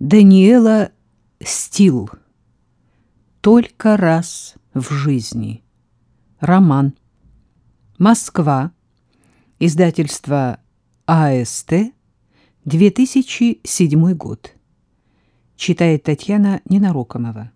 Даниэла Стил. Только раз в жизни. Роман. Москва. Издательство АСТ. 2007 год. Читает Татьяна Ненарокомова.